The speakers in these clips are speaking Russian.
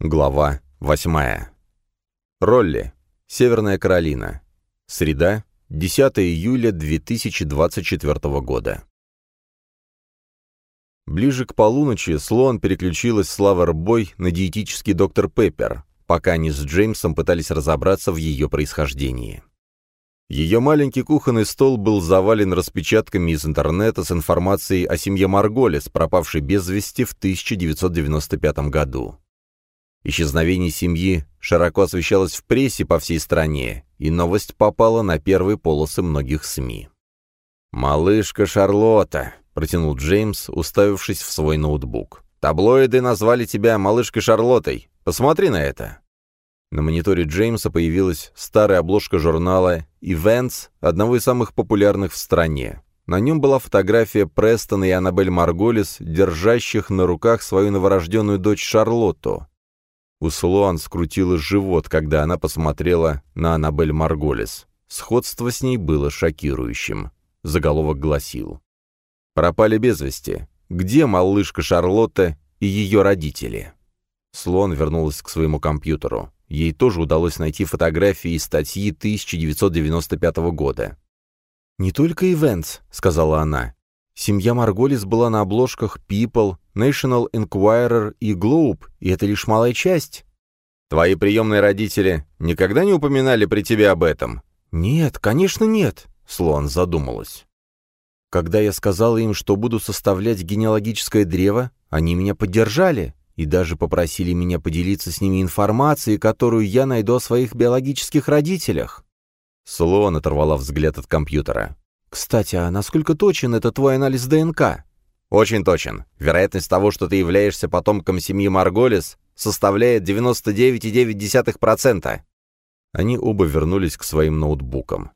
Глава 8. Ролли. Северная Каролина. Среда, 10 июля 2024 года. Ближе к полуночи Слоан переключилась с Лавербой на диетический доктор Пеппер, пока они с Джеймсом пытались разобраться в ее происхождении. Ее маленький кухонный стол был завален распечатками из интернета с информацией о семье Марголес, пропавшей без вести в 1995 году. Исчезновение семьи широко освещалось в прессе по всей стране, и новость попала на первые полосы многих СМИ. «Малышка Шарлотта», — протянул Джеймс, уставившись в свой ноутбук. «Таблоиды назвали тебя малышкой Шарлоттой. Посмотри на это». На мониторе Джеймса появилась старая обложка журнала «Events», одного из самых популярных в стране. На нем была фотография Престона и Аннабель Марголис, держащих на руках свою новорожденную дочь Шарлотту. У Слоан скрутило живот, когда она посмотрела на Аннабель Марголис. Сходство с ней было шокирующим. Заголовок гласил. «Пропали без вести. Где малышка Шарлотта и ее родители?» Слон вернулась к своему компьютеру. Ей тоже удалось найти фотографии и статьи 1995 года. «Не только Events», — сказала она. Семья Марголис была на обложках People, National Enquirer и Globe, и это лишь малая часть. Твои приемные родители никогда не упоминали при тебе об этом? Нет, конечно нет, Слон задумалась. Когда я сказала им, что буду составлять генеалогическое древо, они меня поддержали и даже попросили меня поделиться с ними информацией, которую я найду о своих биологических родителях. Слон оторвала взгляд от компьютера. «Кстати, а насколько точен это твой анализ ДНК?» «Очень точен. Вероятность того, что ты являешься потомком семьи Марголис, составляет 99,9%. Они оба вернулись к своим ноутбукам.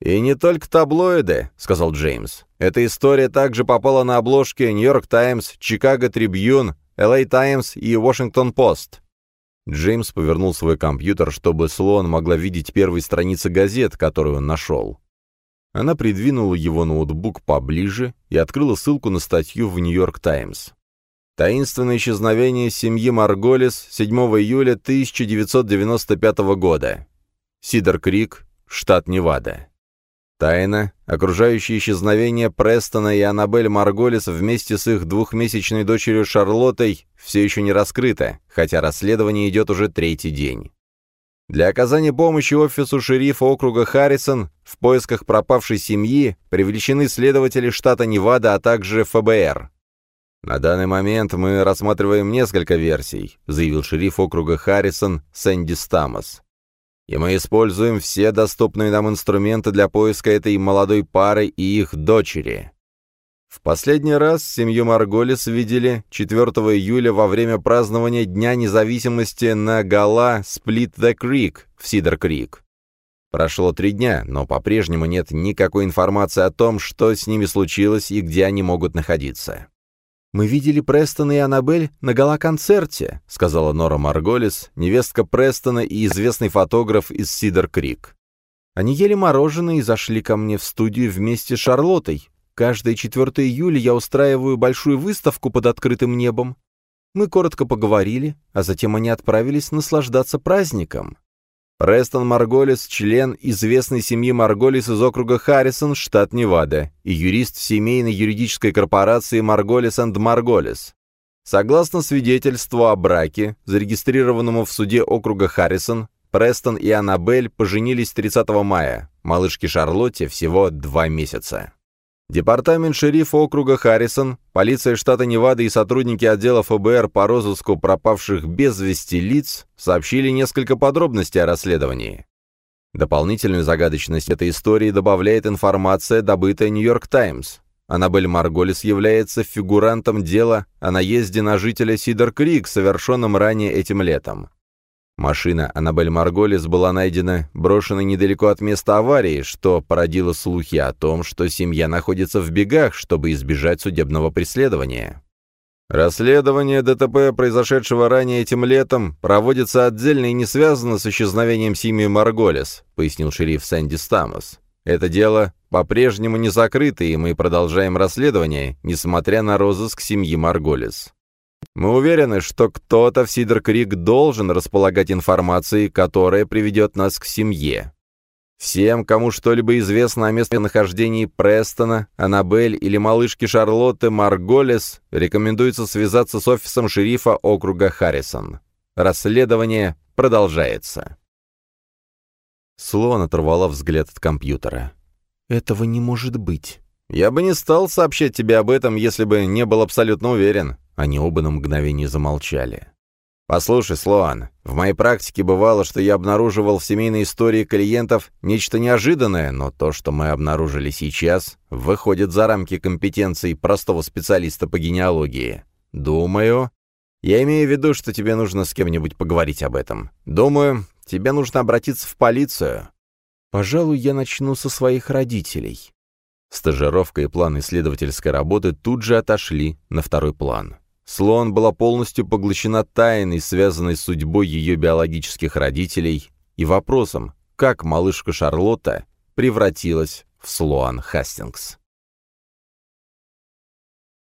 «И не только таблоиды», — сказал Джеймс. «Эта история также попала на обложки «Нью-Йорк Таймс», «Чикаго Трибьюн», «Л.А. Таймс» и «Вашингтон Пост». Джеймс повернул свой компьютер, чтобы Слоан могла видеть первые страницы газет, которые он нашел. Она придвинула его ноутбук поближе и открыла ссылку на статью в «Нью-Йорк Таймс». Таинственное исчезновение семьи Марголис 7 июля 1995 года. Сидер-Крик, штат Невада. Тайна, окружающее исчезновение Престона и Аннабель Марголис вместе с их двухмесячной дочерью Шарлоттой, все еще не раскрыта, хотя расследование идет уже третий день. Для оказания помощи офису шерифа округа Харрисон в поисках пропавшей семьи привлечены следователи штата Невада, а также ФБР. «На данный момент мы рассматриваем несколько версий», заявил шериф округа Харрисон Сэнди Стамос. «И мы используем все доступные нам инструменты для поиска этой молодой пары и их дочери. В последний раз семью Марголис видели 4 июля во время празднования Дня независимости на Гала Сплит the Creek в Сидер-Крик. Прошло три дня, но по-прежнему нет никакой информации о том, что с ними случилось и где они могут находиться. «Мы видели Престона и Аннабель на гала-концерте», — сказала Нора Марголис, невестка Престона и известный фотограф из Сидер-Крик. Они ели мороженое и зашли ко мне в студию вместе с Шарлоттой, Каждое 4 июля я устраиваю большую выставку под открытым небом. Мы коротко поговорили, а затем они отправились наслаждаться праздником. Престон Марголис – член известной семьи Марголис из округа Харрисон, штат Невада, и юрист семейной юридической корпорации Марголис энд Марголис. Согласно свидетельству о браке, зарегистрированному в суде округа Харрисон, Престон и Аннабель поженились 30 мая, малышке Шарлотте всего два месяца. Департамент шерифа округа Харрисон, полиция штата Невада и сотрудники отдела ФБР по розыску пропавших без вести лиц сообщили несколько подробностей о расследовании. Дополнительную загадочность этой истории добавляет информация, добытая «Нью-Йорк Таймс». Аннабель Марголис является фигурантом дела о наезде на жителя Сидер-Крик, совершенном ранее этим летом. Машина Аннабель Марголис была найдена брошенной недалеко от места аварии, что породило слухи о том, что семья находится в бегах, чтобы избежать судебного преследования. Расследование ДТП, произошедшего ранее этим летом, проводится отдельно и не связано с исчезновением семьи Марголис, пояснил шериф Сэнди Стамос. Это дело по-прежнему не закрыто, и мы продолжаем расследование, несмотря на розыск семьи Марголис. Мы уверены, что кто-то в Сидер-Крик должен располагать информацией, которая приведет нас к семье. Всем, кому что-либо известно о местонахождении Престона, Аннабель или малышки Шарлотты Марголес, рекомендуется связаться с офисом шерифа округа Харрисон. Расследование продолжается. Слон оторвала взгляд от компьютера. «Этого не может быть». «Я бы не стал сообщать тебе об этом, если бы не был абсолютно уверен». Они оба на мгновение замолчали. «Послушай, Слоан, в моей практике бывало, что я обнаруживал в семейной истории клиентов нечто неожиданное, но то, что мы обнаружили сейчас, выходит за рамки компетенций простого специалиста по генеалогии. Думаю, я имею в виду, что тебе нужно с кем-нибудь поговорить об этом. Думаю, тебе нужно обратиться в полицию. Пожалуй, я начну со своих родителей». Стажировка и план исследовательской работы тут же отошли на второй план. Слон была полностью поглощена тайной, связанной с судьбой ее биологических родителей, и вопросом, как малышка Шарлотта превратилась в Слоан Хастингс.